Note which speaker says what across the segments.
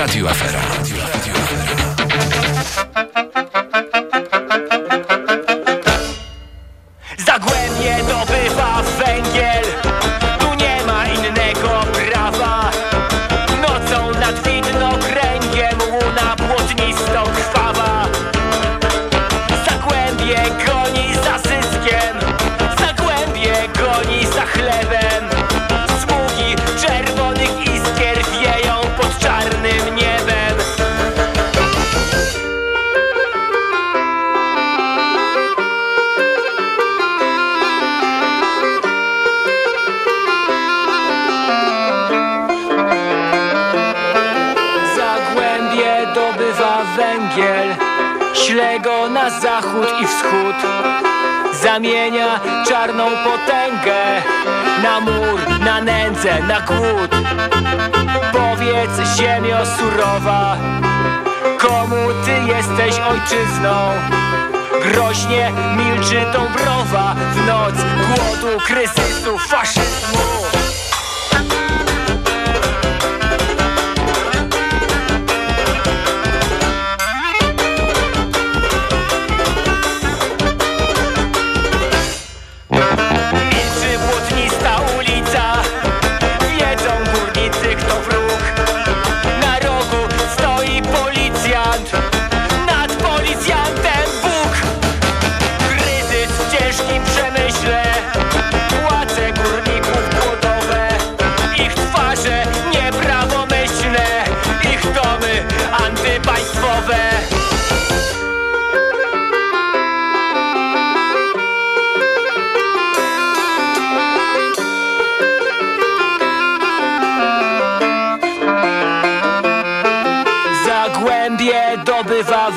Speaker 1: Radiu Afera. Radio Afera.
Speaker 2: Na głód Powiedz ziemio surowa Komu ty jesteś ojczyzną? Groźnie milczy tą browa W noc głodu, kryzysu, faszyzmu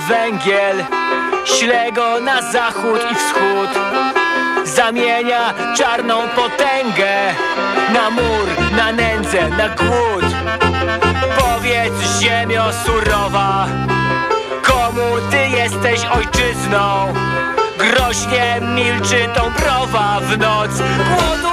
Speaker 2: węgiel Śle go na zachód i wschód. Zamienia czarną potęgę Na mur, na nędzę, na głód. Powiedz ziemio surowa Komu ty jesteś ojczyzną? Groźnie milczy tą browa w noc. Głodu,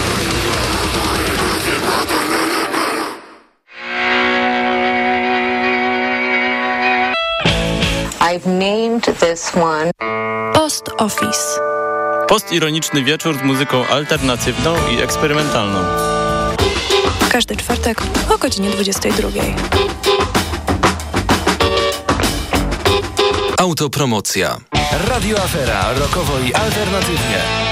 Speaker 3: I've named this one
Speaker 4: Post Office.
Speaker 5: Postironiczny wieczór z muzyką alternatywną i eksperymentalną.
Speaker 4: Każdy czwartek o godzinie 22.
Speaker 1: Autopromocja.
Speaker 6: Radio Afera, rokowo i alternatywnie.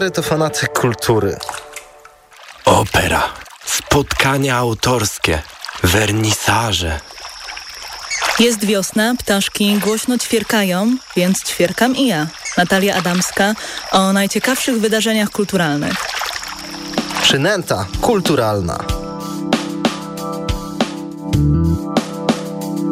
Speaker 7: Stary to fanatyk kultury. Opera, spotkania autorskie, wernisaże.
Speaker 8: Jest wiosna, ptaszki głośno ćwierkają, więc ćwierkam i ja, Natalia Adamska, o najciekawszych wydarzeniach kulturalnych.
Speaker 7: Przynęta kulturalna.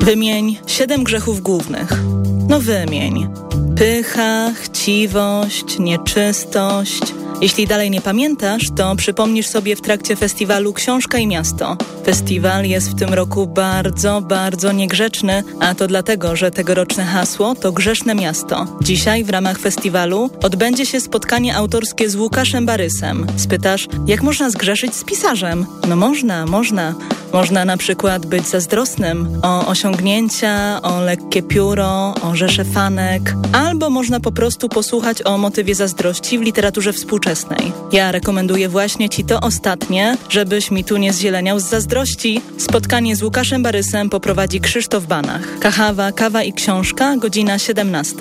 Speaker 8: Wymień siedem grzechów głównych. No wymień. Pycha, chciwość, nieczystość. Jeśli dalej nie pamiętasz, to przypomnisz sobie w trakcie festiwalu Książka i Miasto. Festiwal jest w tym roku bardzo, bardzo niegrzeczny, a to dlatego, że tegoroczne hasło to Grzeszne Miasto. Dzisiaj w ramach festiwalu odbędzie się spotkanie autorskie z Łukaszem Barysem. Spytasz, jak można zgrzeszyć z pisarzem? No można, można Można na przykład być zazdrosnym o osiągnięcia, o lekkie pióro, o rzesze fanek, albo można po prostu posłuchać o motywie zazdrości w literaturze współczesnej. Ja rekomenduję właśnie Ci to ostatnie, żebyś mi tu nie zzieleniał z zazdrości. Spotkanie z Łukaszem Barysem poprowadzi Krzysztof Banach. Kachawa, kawa i książka, godzina 17.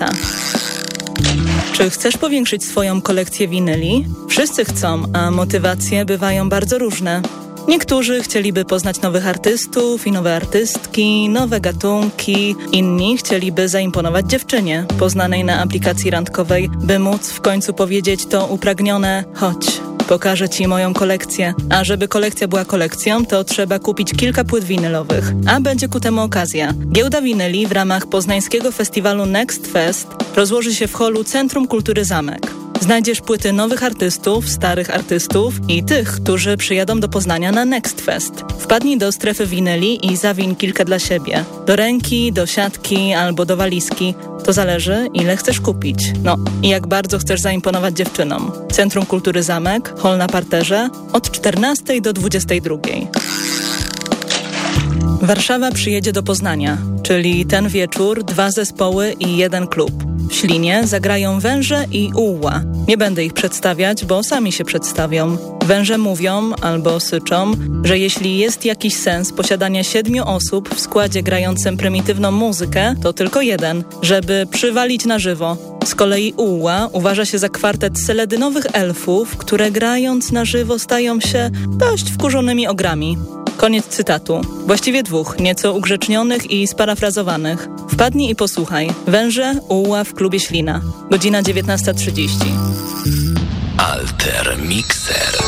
Speaker 8: Czy chcesz powiększyć swoją kolekcję winyli? Wszyscy chcą, a motywacje bywają bardzo różne. Niektórzy chcieliby poznać nowych artystów i nowe artystki, nowe gatunki. Inni chcieliby zaimponować dziewczynie poznanej na aplikacji randkowej, by móc w końcu powiedzieć to upragnione chodź. Pokażę Ci moją kolekcję. A żeby kolekcja była kolekcją, to trzeba kupić kilka płyt winylowych. A będzie ku temu okazja. Giełda winyli w ramach poznańskiego festiwalu Next Fest rozłoży się w holu Centrum Kultury Zamek. Znajdziesz płyty nowych artystów, starych artystów i tych, którzy przyjadą do Poznania na Next Fest. Wpadnij do strefy winyli i zawin kilka dla siebie. Do ręki, do siatki albo do walizki. To zależy, ile chcesz kupić. No i jak bardzo chcesz zaimponować dziewczynom. Centrum Kultury Zamek, hol na parterze, od 14 do 22. Warszawa przyjedzie do Poznania, czyli ten wieczór dwa zespoły i jeden klub. Ślinie zagrają Węże i Uła. Nie będę ich przedstawiać, bo sami się przedstawią. Węże mówią albo syczą, że jeśli jest jakiś sens posiadania siedmiu osób w składzie grającym prymitywną muzykę, to tylko jeden, żeby przywalić na żywo. Z kolei Uła uważa się za kwartet seledynowych elfów, które grając na żywo stają się dość wkurzonymi ogrami. Koniec cytatu. Właściwie dwóch, nieco ugrzecznionych i sparafrazowanych. Wpadnij i posłuchaj. Węże, uła w klubie Ślina. Godzina 19.30.
Speaker 1: Alter Mixer.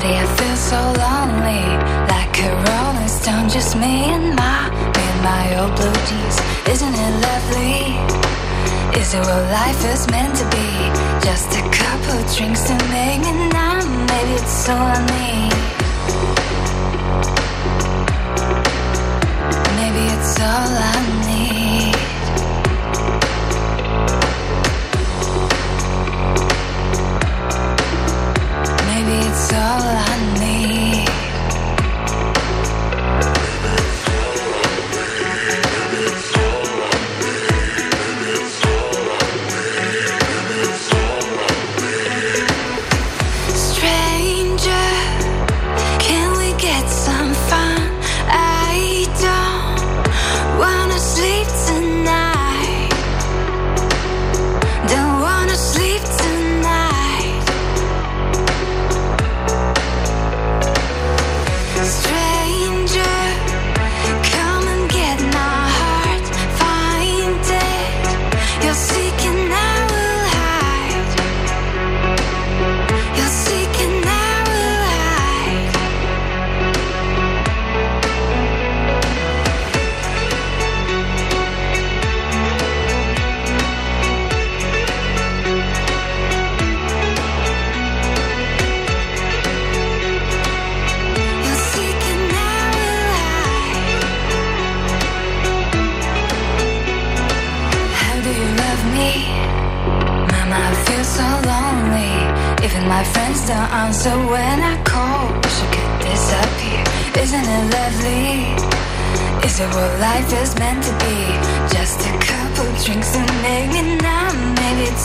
Speaker 9: Daddy, I feel so lonely. Like a rolling stone, just me and my, and my old blue jeans. Isn't it lovely? Is it what life is meant to be? Just a couple drinks to make me numb. Maybe it's all I need. Maybe it's all I need. All I.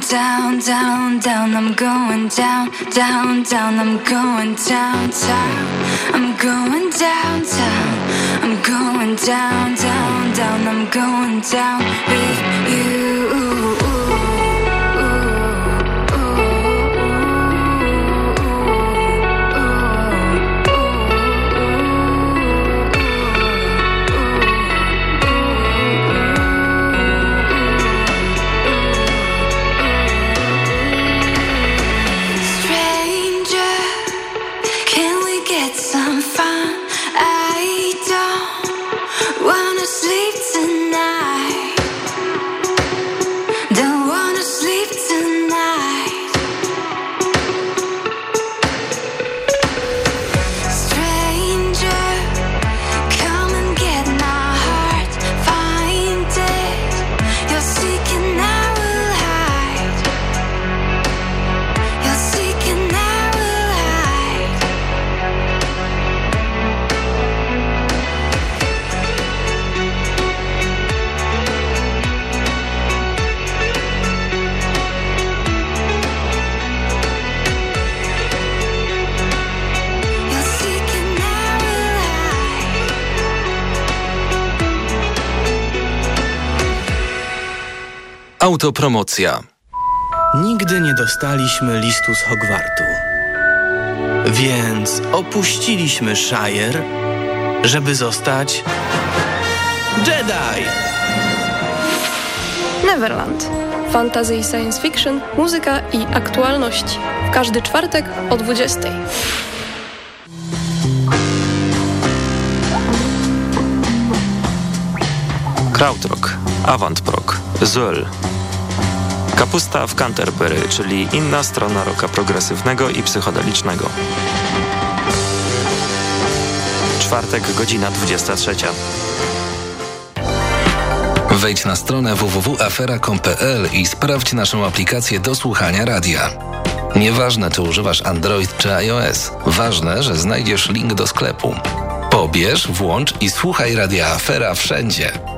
Speaker 9: down, down, down. I'm going down, down, down. I'm going downtown. I'm going downtown. I'm going down, down, down. I'm going down with
Speaker 1: Autopromocja.
Speaker 10: Nigdy nie dostaliśmy listu z Hogwartu. Więc opuściliśmy Shire, żeby zostać Jedi!
Speaker 11: Neverland. Fantasy i science fiction, muzyka i aktualności. W każdy czwartek o 20.
Speaker 12: Krautrock, Avantprog, Zöll. Kapusta w Canterbury, czyli inna strona roka progresywnego i psychodelicznego. Czwartek, godzina 23.
Speaker 1: Wejdź na stronę www.afera.com.pl i sprawdź naszą aplikację do słuchania radia. Nieważne, czy używasz Android czy iOS, ważne, że znajdziesz link do sklepu. Pobierz, włącz i słuchaj radia Afera wszędzie.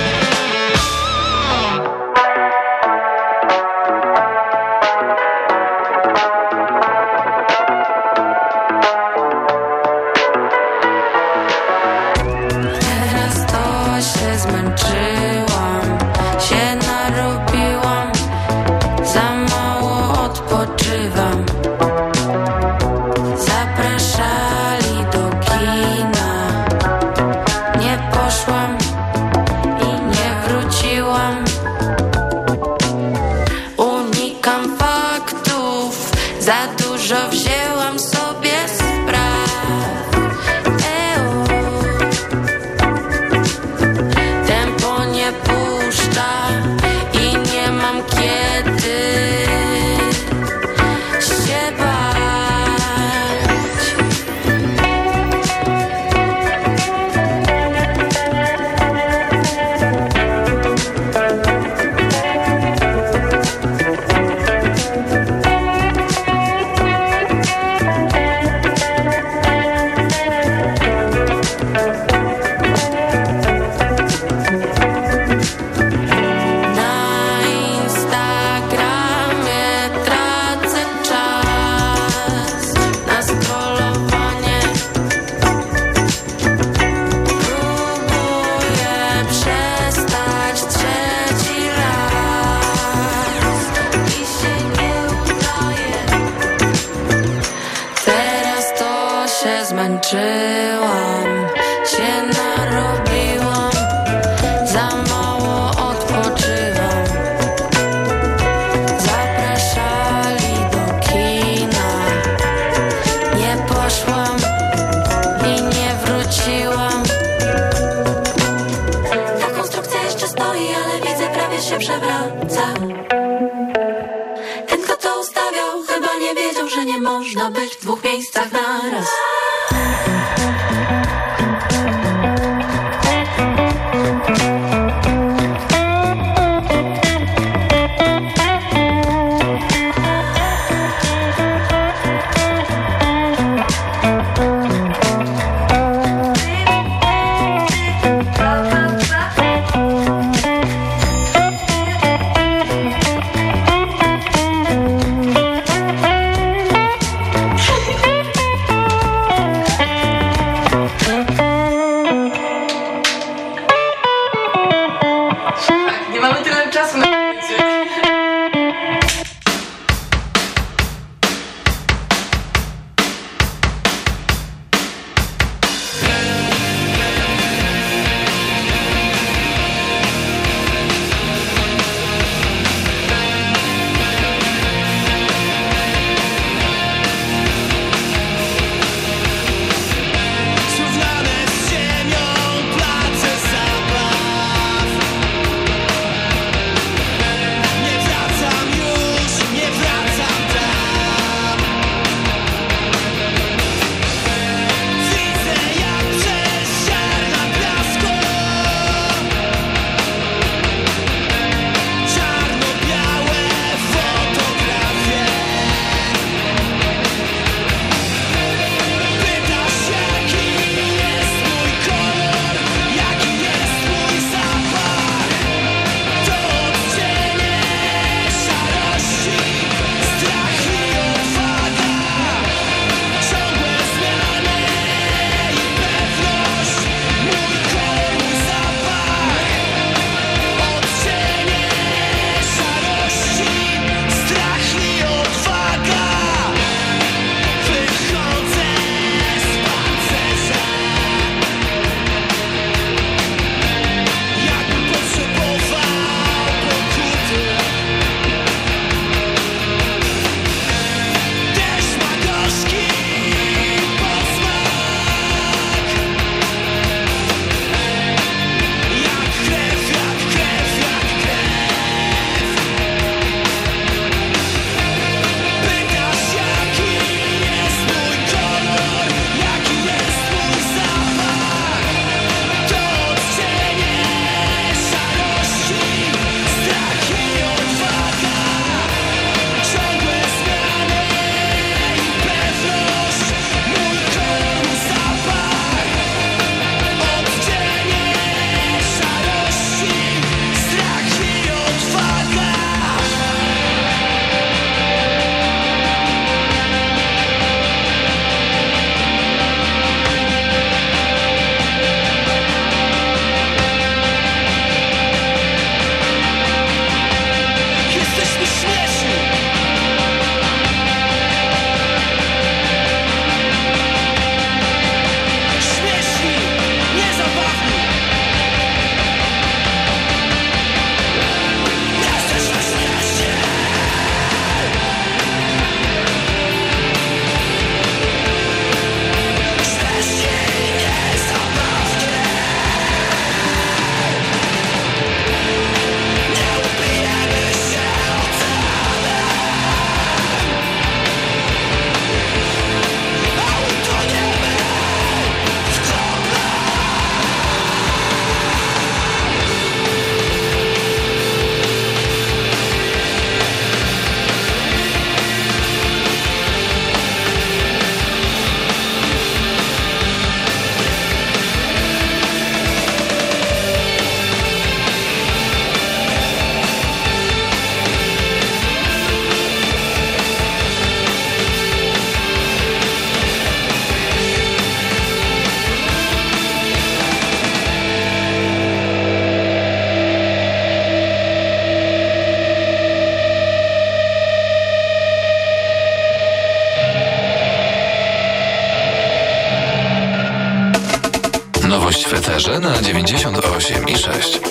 Speaker 13: Na
Speaker 1: 98 i 6.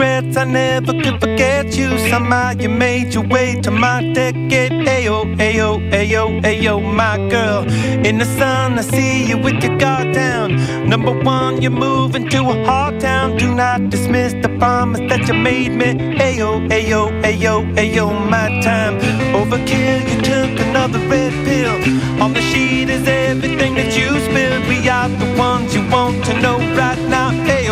Speaker 14: Regrets, I never could forget you. Somehow you made your way to my decade. Ayo, ayo, ayo, ayo, my girl. In the sun, I see you with your guard down. Number one, you're moving to a hard town. Do not dismiss the promise that you made me. Ayo, ayo, ayo, ayo, my time. Overkill, you took another red pill. On the sheet is everything that you spilled. We are the ones you want to know right now.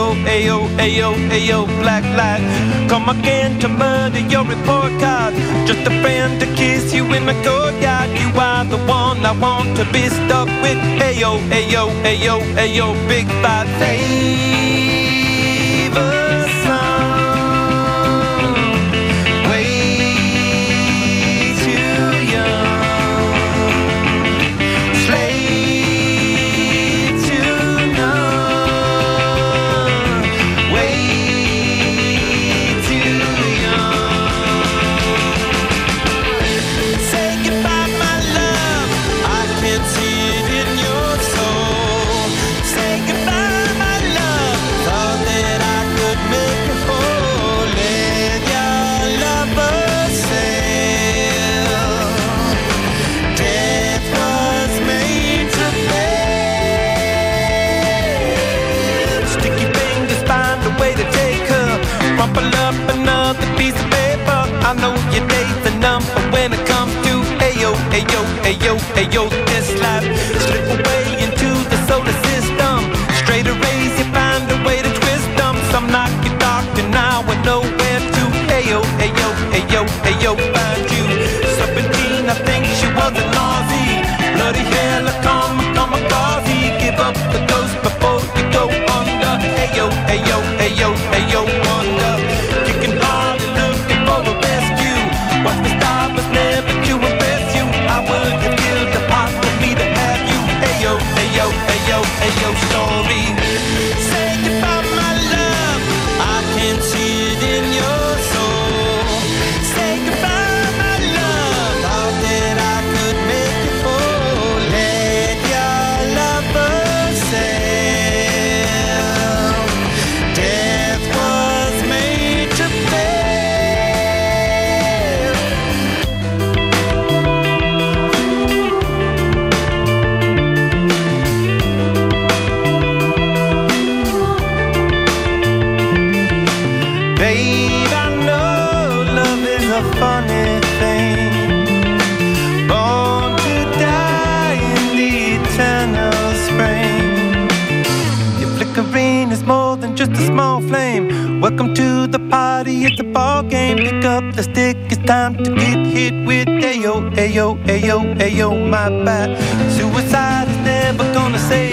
Speaker 14: Ayo, ayo, ayo, ayo, black. Come again to murder your report card. Just a friend to kiss you in the courtyard. You are the one I want to be stuck with. Ayo, ayo, ayo, ayo, big bad Save ayo, yo, this life. Slip away into the solar system. Straight rays, you find a way to twist them. Some knock you dark and now I know where to. Ayo, ayo, ayo, ayo, find you. Serpentine, I think she was a Nazi. Bloody hell, come, come, Gazi. Give up the it's ball game. Pick up the stick, it's time to get hit with ayo, ayo, ayo, ayo, my bad. Suicide is never gonna save